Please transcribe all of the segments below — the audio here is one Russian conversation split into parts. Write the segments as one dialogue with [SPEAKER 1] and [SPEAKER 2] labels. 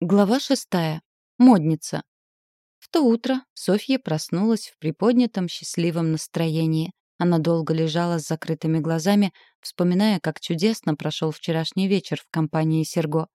[SPEAKER 1] Глава шестая. Модница. В то утро Софья проснулась в приподнятом счастливом настроении. Она долго лежала с закрытыми глазами, вспоминая, как чудесно прошел вчерашний вечер в компании Серго.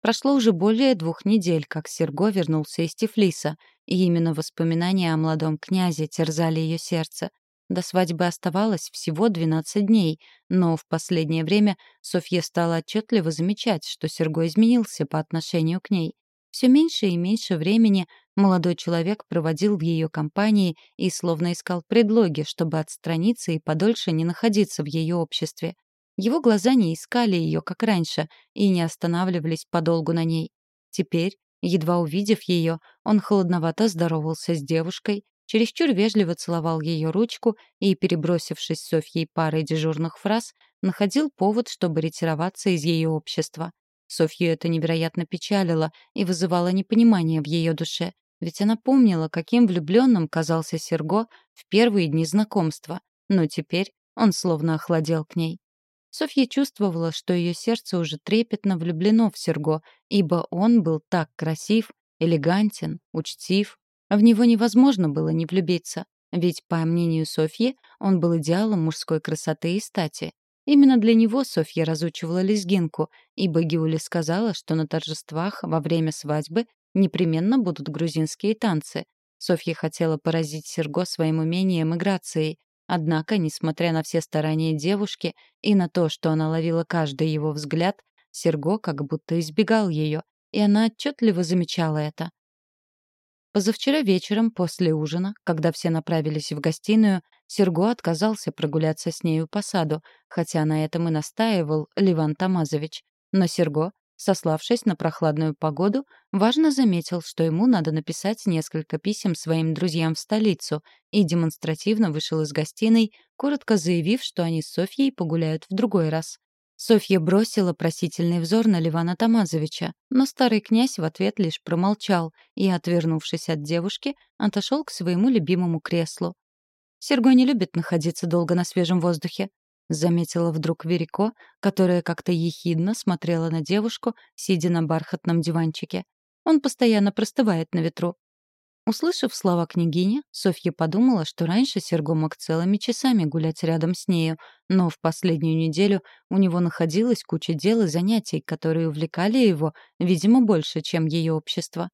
[SPEAKER 1] Прошло уже более двух недель, как Серго вернулся из Тифлиса, и именно воспоминания о молодом князе терзали ее сердце. До свадьбы оставалось всего 12 дней, но в последнее время Софья стала отчетливо замечать, что Серго изменился по отношению к ней. Все меньше и меньше времени молодой человек проводил в ее компании и словно искал предлоги, чтобы отстраниться и подольше не находиться в ее обществе. Его глаза не искали ее, как раньше, и не останавливались подолгу на ней. Теперь, едва увидев ее, он холодновато здоровался с девушкой, чересчур вежливо целовал ее ручку и, перебросившись с Софьей парой дежурных фраз, находил повод, чтобы ретироваться из ее общества. Софью это невероятно печалило и вызывало непонимание в ее душе, ведь она помнила, каким влюбленным казался Серго в первые дни знакомства, но теперь он словно охладел к ней. Софья чувствовала, что ее сердце уже трепетно влюблено в Серго, ибо он был так красив, элегантен, учтив, в него невозможно было не влюбиться, ведь, по мнению Софьи, он был идеалом мужской красоты и стати. Именно для него Софья разучивала лезгинку, ибо Гиули сказала, что на торжествах во время свадьбы непременно будут грузинские танцы. Софья хотела поразить Серго своим умением и грацией, однако, несмотря на все старания девушки и на то, что она ловила каждый его взгляд, Серго как будто избегал ее, и она отчетливо замечала это. Позавчера вечером, после ужина, когда все направились в гостиную, Серго отказался прогуляться с нею по саду, хотя на этом и настаивал Ливан Тамазович. Но Серго, сославшись на прохладную погоду, важно заметил, что ему надо написать несколько писем своим друзьям в столицу, и демонстративно вышел из гостиной, коротко заявив, что они с Софьей погуляют в другой раз. Софья бросила просительный взор на Ливана Тамазовича, но старый князь в ответ лишь промолчал и, отвернувшись от девушки, отошел к своему любимому креслу. «Серго не любит находиться долго на свежем воздухе», — заметила вдруг Верико, которая как-то ехидно смотрела на девушку, сидя на бархатном диванчике. «Он постоянно простывает на ветру. Услышав слова княгини, Софья подумала, что раньше Серго мог целыми часами гулять рядом с нею, но в последнюю неделю у него находилась куча дел и занятий, которые увлекали его, видимо, больше, чем ее общество.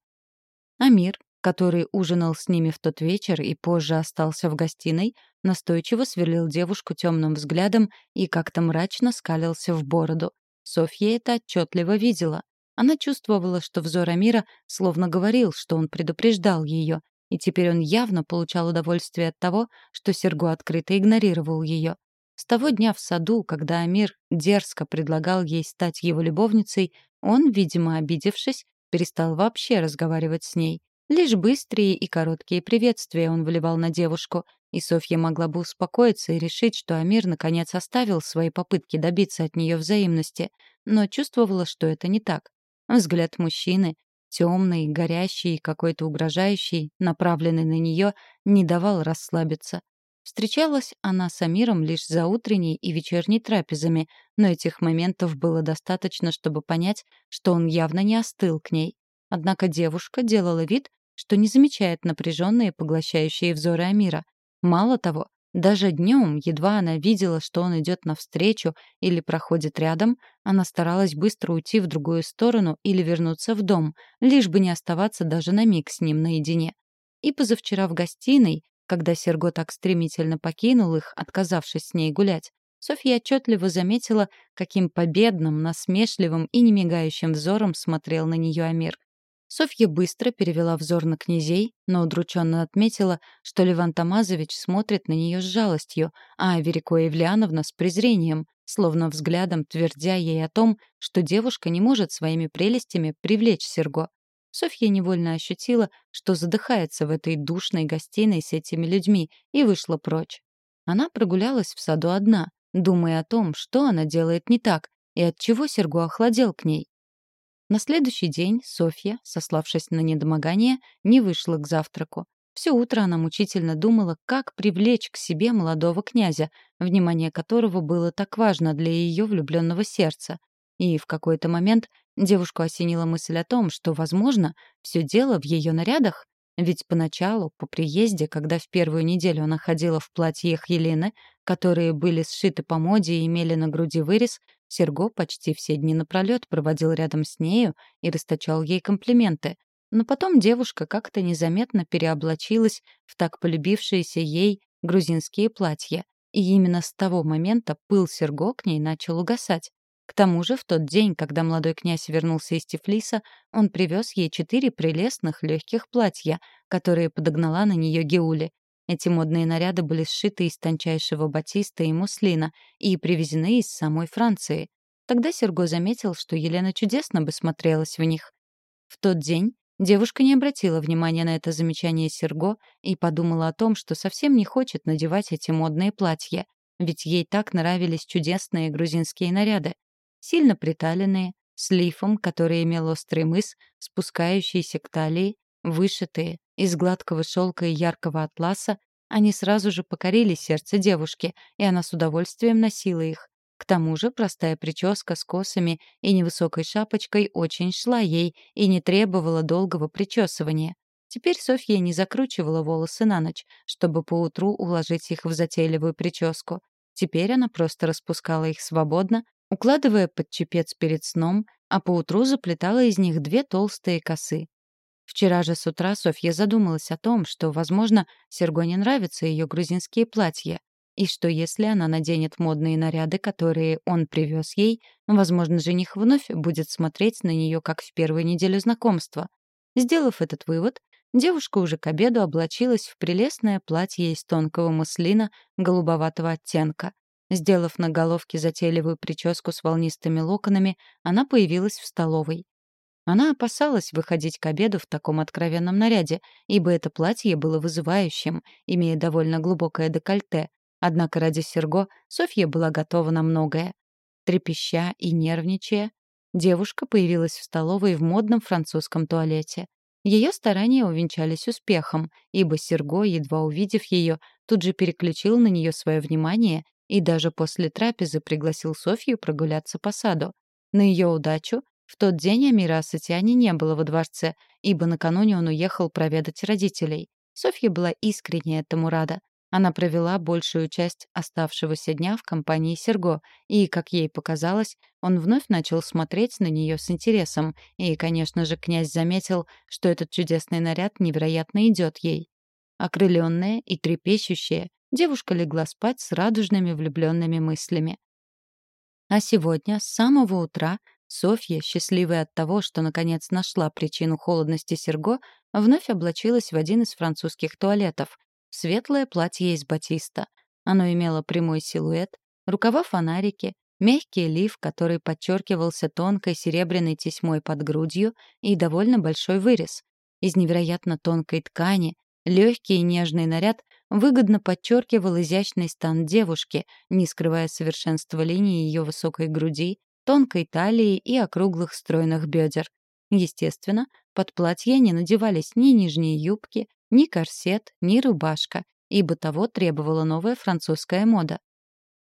[SPEAKER 1] Амир, который ужинал с ними в тот вечер и позже остался в гостиной, настойчиво сверлил девушку темным взглядом и как-то мрачно скалился в бороду. Софья это отчетливо видела. Она чувствовала, что взор Амира словно говорил, что он предупреждал ее, и теперь он явно получал удовольствие от того, что Серго открыто игнорировал ее. С того дня в саду, когда Амир дерзко предлагал ей стать его любовницей, он, видимо, обидевшись, перестал вообще разговаривать с ней. Лишь быстрые и короткие приветствия он выливал на девушку, и Софья могла бы успокоиться и решить, что Амир наконец оставил свои попытки добиться от нее взаимности, но чувствовала, что это не так. Взгляд мужчины, темный, горящий, какой-то угрожающий, направленный на нее, не давал расслабиться. Встречалась она с Амиром лишь за утренней и вечерней трапезами, но этих моментов было достаточно, чтобы понять, что он явно не остыл к ней. Однако девушка делала вид, что не замечает напряженные поглощающие взоры Амира. Мало того, даже днем, едва она видела, что он идет навстречу или проходит рядом, она старалась быстро уйти в другую сторону или вернуться в дом, лишь бы не оставаться даже на миг с ним наедине. И позавчера в гостиной, когда Серго так стремительно покинул их, отказавшись с ней гулять, Софья отчетливо заметила, каким победным, насмешливым и немигающим взором смотрел на нее Амир. Софья быстро перевела взор на князей, но удрученно отметила, что Леван Тамазович смотрит на нее с жалостью, а Верико Евлеановна с презрением, словно взглядом твердя ей о том, что девушка не может своими прелестями привлечь Серго. Софья невольно ощутила, что задыхается в этой душной гостиной с этими людьми, и вышла прочь. Она прогулялась в саду одна, думая о том, что она делает не так, и от чего Серго охладел к ней. На следующий день Софья, сославшись на недомогание, не вышла к завтраку. Все утро она мучительно думала, как привлечь к себе молодого князя, внимание которого было так важно для ее влюбленного сердца. И в какой-то момент Девушку осенила мысль о том, что, возможно, все дело в ее нарядах, ведь поначалу, по приезде, когда в первую неделю она ходила в платьях Елены, которые были сшиты по моде и имели на груди вырез, Серго почти все дни напролёт проводил рядом с нею и расточал ей комплименты. Но потом девушка как-то незаметно переоблачилась в так полюбившиеся ей грузинские платья, и именно с того момента пыл Серго к ней начал угасать. К тому же в тот день, когда молодой князь вернулся из Тифлиса, он привез ей четыре прелестных легких платья, которые подогнала на нее Геули. Эти модные наряды были сшиты из тончайшего батиста и муслина и привезены из самой Франции. Тогда Серго заметил, что Елена чудесно бы смотрелась в них. В тот день девушка не обратила внимания на это замечание Серго и подумала о том, что совсем не хочет надевать эти модные платья, ведь ей так нравились чудесные грузинские наряды сильно приталенные, с лифом, который имел острый мыс, спускающийся к талии, вышитые, из гладкого шелка и яркого атласа, они сразу же покорили сердце девушки, и она с удовольствием носила их. К тому же простая прическа с косами и невысокой шапочкой очень шла ей и не требовала долгого причесывания. Теперь Софья не закручивала волосы на ночь, чтобы поутру уложить их в затейливую прическу. Теперь она просто распускала их свободно, укладывая под чепец перед сном, а поутру заплетала из них две толстые косы. Вчера же с утра Софья задумалась о том, что, возможно, Серго не нравятся ее грузинские платья, и что если она наденет модные наряды, которые он привез ей, возможно, жених вновь будет смотреть на нее, как в первую неделю знакомства. Сделав этот вывод, девушка уже к обеду облачилась в прелестное платье из тонкого муслина голубоватого оттенка, Сделав на головке затейливую прическу с волнистыми локонами, она появилась в столовой. Она опасалась выходить к обеду в таком откровенном наряде, ибо это платье было вызывающим, имея довольно глубокое декольте. Однако ради Серго Софья была готова на многое. Трепеща и нервничая, девушка появилась в столовой в модном французском туалете. Ее старания увенчались успехом, ибо Серго, едва увидев ее, тут же переключил на нее свое внимание и даже после трапезы пригласил Софью прогуляться по саду. На ее удачу в тот день Амира Асатиани не было во дворце, ибо накануне он уехал проведать родителей. Софья была искренне этому рада. Она провела большую часть оставшегося дня в компании Серго, и, как ей показалось, он вновь начал смотреть на нее с интересом, и, конечно же, князь заметил, что этот чудесный наряд невероятно идет ей. Окрыленная и трепещущая, девушка легла спать с радужными влюбленными мыслями. А сегодня, с самого утра, Софья, счастливая от того, что наконец нашла причину холодности Серго, вновь облачилась в один из французских туалетов — светлое платье из батиста. Оно имело прямой силуэт, рукава-фонарики, мягкий лиф, который подчеркивался тонкой серебряной тесьмой под грудью и довольно большой вырез. Из невероятно тонкой ткани легкий и нежный наряд выгодно подчеркивал изящный стан девушки, не скрывая совершенства линии ее высокой груди, тонкой талии и округлых стройных бедер. Естественно, под платье не надевались ни нижние юбки, ни корсет, ни рубашка, ибо того требовала новая французская мода.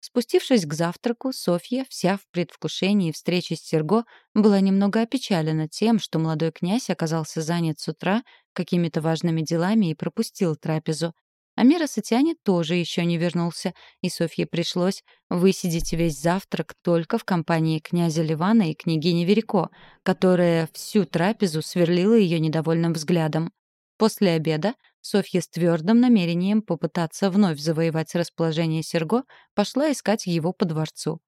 [SPEAKER 1] Спустившись к завтраку, Софья, вся в предвкушении встречи с Серго, была немного опечалена тем, что молодой князь оказался занят с утра какими-то важными делами и пропустил трапезу. Амира Сатяне тоже еще не вернулся, и Софье пришлось высидеть весь завтрак только в компании князя Ливана и княгини Верико, которая всю трапезу сверлила ее недовольным взглядом. После обеда Софья с твердым намерением попытаться вновь завоевать расположение Серго пошла искать его по дворцу.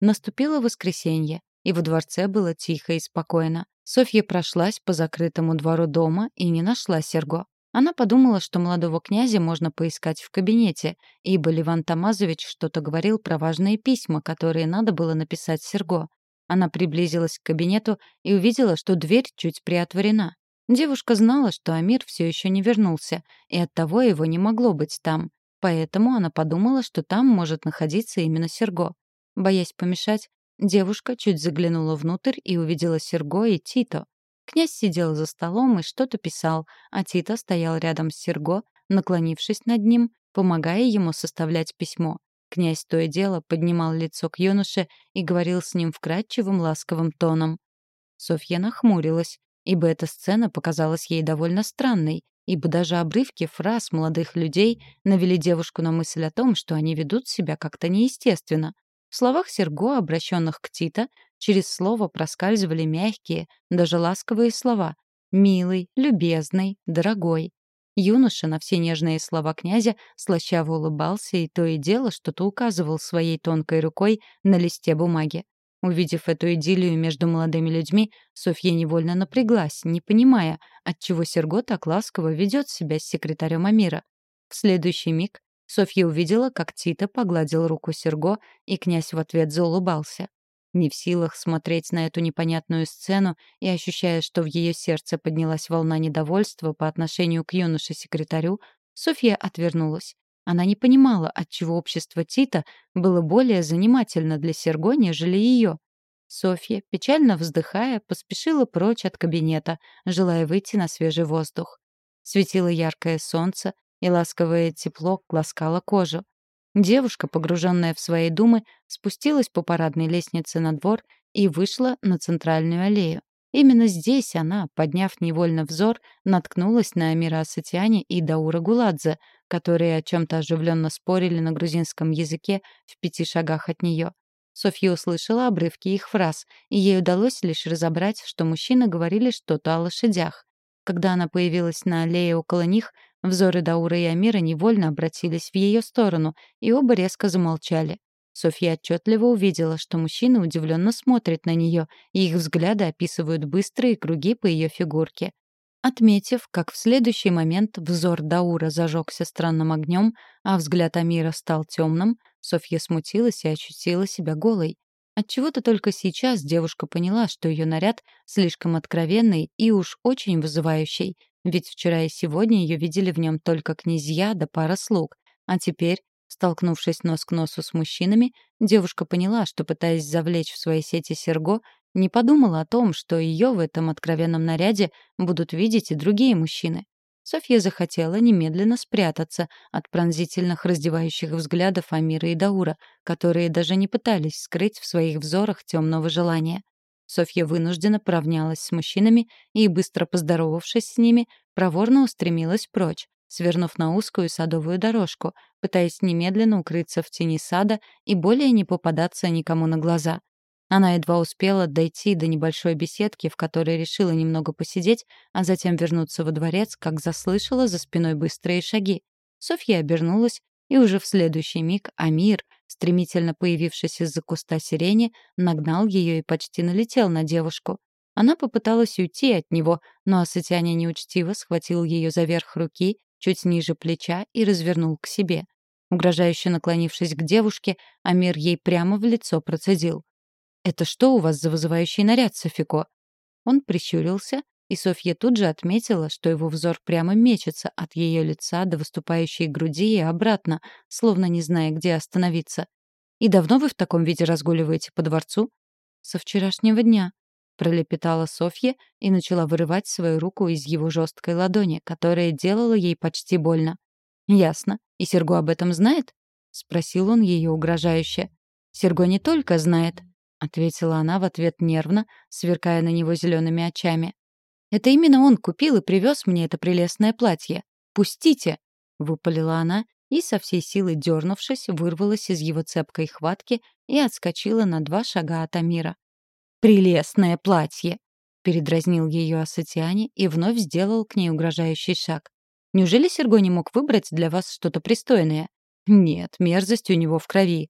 [SPEAKER 1] Наступило воскресенье, и во дворце было тихо и спокойно. Софья прошлась по закрытому двору дома и не нашла Серго. Она подумала, что молодого князя можно поискать в кабинете, ибо Ливан Тамазович что-то говорил про важные письма, которые надо было написать Серго. Она приблизилась к кабинету и увидела, что дверь чуть приотворена. Девушка знала, что Амир все еще не вернулся, и оттого его не могло быть там. Поэтому она подумала, что там может находиться именно Серго. Боясь помешать, девушка чуть заглянула внутрь и увидела Серго и Тито. Князь сидел за столом и что-то писал, а Тита стоял рядом с Серго, наклонившись над ним, помогая ему составлять письмо. Князь то и дело поднимал лицо к юноше и говорил с ним вкрадчивым ласковым тоном. Софья нахмурилась, ибо эта сцена показалась ей довольно странной, ибо даже обрывки фраз молодых людей навели девушку на мысль о том, что они ведут себя как-то неестественно. В словах Серго, обращенных к Тита, через слово проскальзывали мягкие, даже ласковые слова «милый», «любезный», «дорогой». Юноша на все нежные слова князя слащаво улыбался и то и дело что-то указывал своей тонкой рукой на листе бумаги. Увидев эту идиллию между молодыми людьми, Софья невольно напряглась, не понимая, отчего Серго так ласково ведет себя с секретарем Амира. В следующий миг Софья увидела, как Тита погладил руку Серго, и князь в ответ заулыбался. Не в силах смотреть на эту непонятную сцену и ощущая, что в ее сердце поднялась волна недовольства по отношению к юноше-секретарю, Софья отвернулась. Она не понимала, отчего общество Тита было более занимательно для Серго, нежели ее. Софья, печально вздыхая, поспешила прочь от кабинета, желая выйти на свежий воздух. Светило яркое солнце, и ласковое тепло ласкало кожу. Девушка, погруженная в свои думы, спустилась по парадной лестнице на двор и вышла на центральную аллею. Именно здесь она, подняв невольно взор, наткнулась на Амира Асатиани и Даура Гуладзе, которые о чем-то оживленно спорили на грузинском языке в пяти шагах от нее. Софья услышала обрывки их фраз, и ей удалось лишь разобрать, что мужчины говорили что-то о лошадях. Когда она появилась на аллее около них, взоры Даура и Амира невольно обратились в ее сторону, и оба резко замолчали. Софья отчетливо увидела, что мужчины удивленно смотрят на нее, и их взгляды описывают быстрые круги по ее фигурке. Отметив, как в следующий момент взор Даура зажегся странным огнем, а взгляд Амира стал темным, Софья смутилась и ощутила себя голой. Отчего-то только сейчас девушка поняла, что ее наряд слишком откровенный и уж очень вызывающий, ведь вчера и сегодня ее видели в нем только князья да пара слуг, а теперь Столкнувшись нос к носу с мужчинами, девушка поняла, что, пытаясь завлечь в свои сети Серго, не подумала о том, что ее в этом откровенном наряде будут видеть и другие мужчины. Софья захотела немедленно спрятаться от пронзительных раздевающих взглядов Амира и Даура, которые даже не пытались скрыть в своих взорах темного желания. Софья вынужденно поравнялась с мужчинами и, быстро поздоровавшись с ними, проворно устремилась прочь, свернув на узкую садовую дорожку, пытаясь немедленно укрыться в тени сада и более не попадаться никому на глаза. Она едва успела дойти до небольшой беседки, в которой решила немного посидеть, а затем вернуться во дворец, как заслышала за спиной быстрые шаги. Софья обернулась, и уже в следующий миг Амир, стремительно появившись из-за куста сирени, нагнал ее и почти налетел на девушку. Она попыталась уйти от него, но Асатяня неучтиво схватил ее за верх руки чуть ниже плеча и развернул к себе. Угрожающе наклонившись к девушке, Амир ей прямо в лицо процедил. «Это что у вас за вызывающий наряд, Софико?» Он прищурился, и Софья тут же отметила, что его взор прямо мечется от ее лица до выступающей груди и обратно, словно не зная, где остановиться. «И давно вы в таком виде разгуливаете по дворцу?» «Со вчерашнего дня», пролепетала Софья и начала вырывать свою руку из его жесткой ладони, которая делала ей почти больно. «Ясно. И Серго об этом знает?» — спросил он ее угрожающе. «Серго не только знает», — ответила она в ответ нервно, сверкая на него зелеными очами. «Это именно он купил и привез мне это прелестное платье. Пустите!» — выпалила она и, со всей силы дернувшись, вырвалась из его цепкой хватки и отскочила на два шага от Амира. «Прелестное платье!» — передразнил ее Асатиане и вновь сделал к ней угрожающий шаг. «Неужели Серго не мог выбрать для вас что-то пристойное?» «Нет, мерзость у него в крови.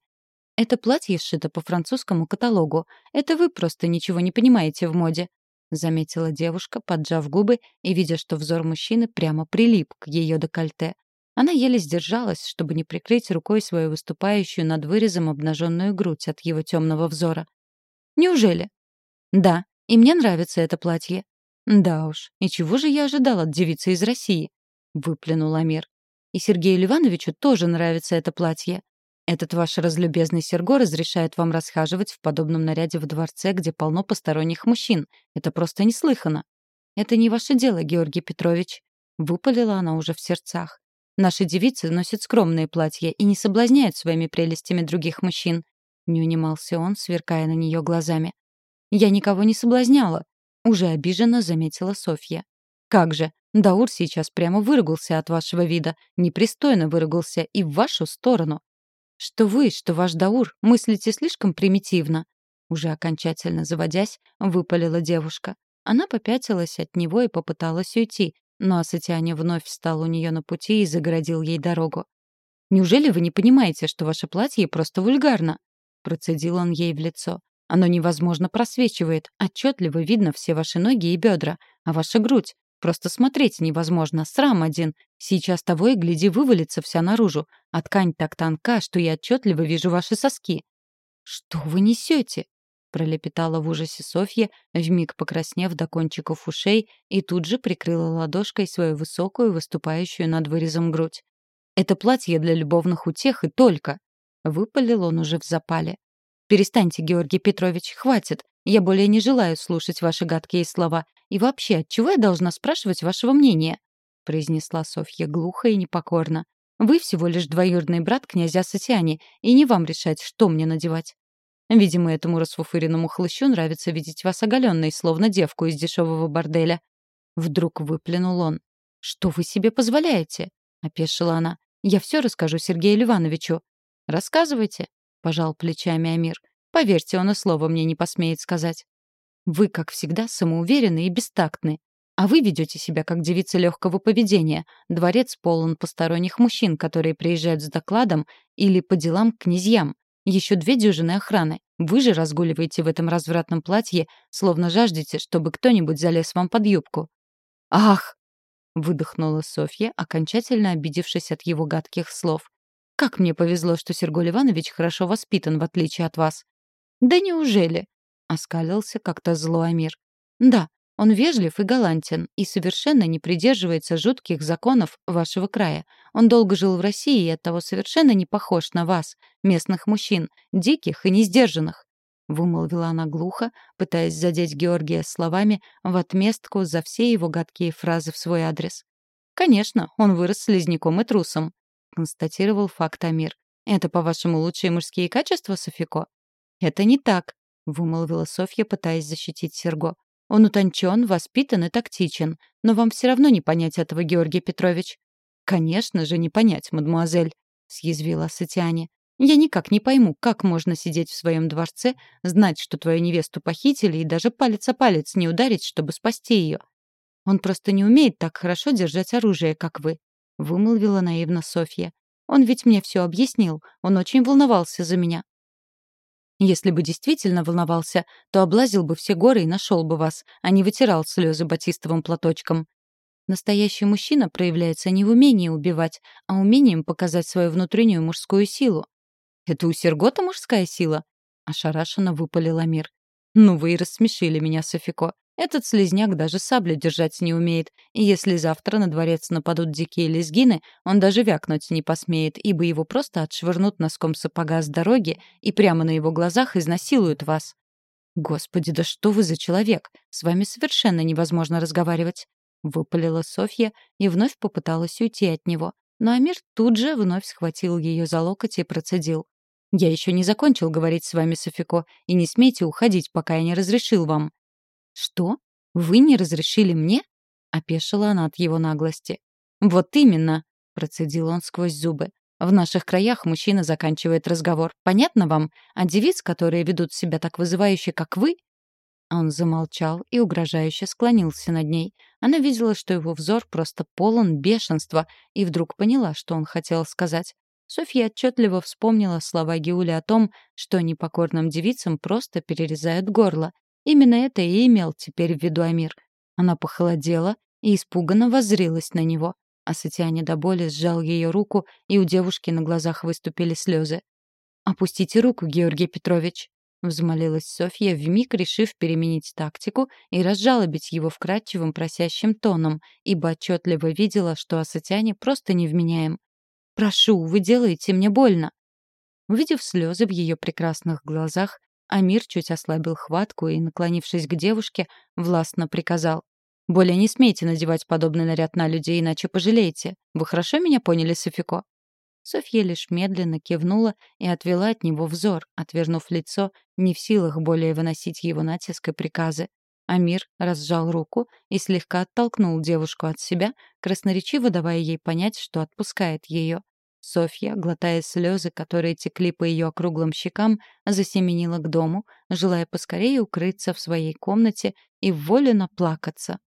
[SPEAKER 1] Это платье сшито по французскому каталогу. Это вы просто ничего не понимаете в моде», — заметила девушка, поджав губы и видя, что взор мужчины прямо прилип к ее декольте. Она еле сдержалась, чтобы не прикрыть рукой свою выступающую над вырезом обнаженную грудь от его темного взора. «Неужели?» «Да, и мне нравится это платье». «Да уж, и чего же я ожидал от девицы из России?» — выплюнул Амир. «И Сергею Ливановичу тоже нравится это платье. Этот ваш разлюбезный Серго разрешает вам расхаживать в подобном наряде в дворце, где полно посторонних мужчин. Это просто неслыханно». «Это не ваше дело, Георгий Петрович», — выпалила она уже в сердцах. «Наши девицы носят скромные платья и не соблазняют своими прелестями других мужчин». Не унимался он, сверкая на нее глазами. «Я никого не соблазняла», уже обиженно заметила Софья. «Как же, Даур сейчас прямо выругался от вашего вида, непристойно выругался и в вашу сторону. Что вы, что ваш Даур, мыслите слишком примитивно». Уже окончательно заводясь, выпалила девушка. Она попятилась от него и попыталась уйти, но Асатиане вновь встал у нее на пути и загородил ей дорогу. «Неужели вы не понимаете, что ваше платье просто вульгарно?» Процедил он ей в лицо. «Оно невозможно просвечивает. Отчетливо видно все ваши ноги и бедра. А ваша грудь? Просто смотреть невозможно. Срам один. Сейчас того и гляди вывалится вся наружу. А ткань так тонка, что я отчетливо вижу ваши соски». «Что вы несете?» пролепетала в ужасе Софья, вмиг покраснев до кончиков ушей, и тут же прикрыла ладошкой свою высокую, выступающую над вырезом грудь. «Это платье для любовных утех и только!» Выпалил он уже в запале. «Перестаньте, Георгий Петрович, хватит. Я более не желаю слушать ваши гадкие слова. И вообще, от чего я должна спрашивать вашего мнения?» произнесла Софья глухо и непокорно. «Вы всего лишь двоюродный брат князя Сатиани, и не вам решать, что мне надевать. Видимо, этому расфуфыренному хлыщу нравится видеть вас оголенной, словно девку из дешевого борделя. Вдруг выплюнул он. «Что вы себе позволяете?» — опешила она. «Я все расскажу Сергею Ливановичу». «Рассказывайте», — пожал плечами Амир. «Поверьте, он и слова мне не посмеет сказать». «Вы, как всегда, самоуверенны и бестактны. А вы ведете себя как девица легкого поведения. Дворец полон посторонних мужчин, которые приезжают с докладом или по делам к князьям. Еще две дюжины охраны. Вы же разгуливаете в этом развратном платье, словно жаждете, чтобы кто-нибудь залез вам под юбку. «Ах!» — выдохнула Софья, окончательно обидевшись от его гадких слов. «Как мне повезло, что Сергей Иванович хорошо воспитан, в отличие от вас». «Да неужели?» — оскалился как-то зло Амир. «Да, он вежлив и галантен, и совершенно не придерживается жутких законов вашего края. Он долго жил в России и оттого совершенно не похож на вас, местных мужчин, диких и несдержанных. Вымолвила она глухо, пытаясь задеть Георгия словами в отместку за все его гадкие фразы в свой адрес. «Конечно, он вырос слизняком и трусом», — констатировал факт Амир. «Это, по-вашему, лучшие мужские качества, Софико?» «Это не так», — вымолвила Софья, пытаясь защитить Серго. Он утончен, воспитан и тактичен. Но вам все равно не понять этого, Георгий Петрович». «Конечно же не понять, мадмуазель», — съязвила Сатиане. «Я никак не пойму, как можно сидеть в своем дворце, знать, что твою невесту похитили, и даже палец о палец не ударить, чтобы спасти ее. Он просто не умеет так хорошо держать оружие, как вы», — вымолвила наивно Софья. «Он ведь мне все объяснил. Он очень волновался за меня. Если бы действительно волновался, то облазил бы все горы и нашел бы вас, а не вытирал слезы батистовым платочком. Настоящий мужчина проявляется не в умении убивать, а умением показать свою внутреннюю мужскую силу. «Это у Сергота мужская сила?» — ошарашенно выпалил Амир. «Ну вы и рассмешили меня, Софико. Этот слезняк даже саблю держать не умеет, и если завтра на дворец нападут дикие лезгины, он даже вякнуть не посмеет, ибо его просто отшвырнут носком сапога с дороги и прямо на его глазах изнасилуют вас. «Господи, да что вы за человек? С вами совершенно невозможно разговаривать!» — выпалила Софья и вновь попыталась уйти от него. Но Амир тут же вновь схватил ее за локоть и процедил. «Я еще не закончил говорить с вами, Софико, и не смейте уходить, пока я не разрешил вам». «Что? Вы не разрешили мне?» — опешила она от его наглости. «Вот именно!» — процедил он сквозь зубы. «В наших краях мужчина заканчивает разговор. Понятно вам? А девиц, которые ведут себя так вызывающе, как вы...» Он замолчал и угрожающе склонился над ней. Она видела, что его взор просто полон бешенства, и вдруг поняла, что он хотел сказать. Софья отчетливо вспомнила слова Гиули о том, что непокорным девицам просто перерезают горло, Именно это и имел теперь в виду Амир. Она похолодела и испуганно воззрилась на него. А Сатиане до боли сжал ее руку, и у девушки на глазах выступили слезы. «Опустите руку, Георгий Петрович», — взмолилась Софья, вмиг решив переменить тактику и разжалобить его вкрадчивым просящим тоном, ибо отчетливо видела, что Асатиане просто невменяем. «Прошу, вы делаете мне больно». Увидев слезы в ее прекрасных глазах, Амир чуть ослабил хватку и, наклонившись к девушке, властно приказал. «Более не смейте надевать подобный наряд на людей, иначе пожалеете. Вы хорошо меня поняли, Софико?» Софья лишь медленно кивнула и отвела от него взор, отвернув лицо, не в силах более выносить его натиск и приказы. Амир разжал руку и слегка оттолкнул девушку от себя, красноречиво давая ей понять, что отпускает ее. Софья, глотая слезы, которые текли по ее округлым щекам, засеменила к дому, желая поскорее укрыться в своей комнате и воле наплакаться.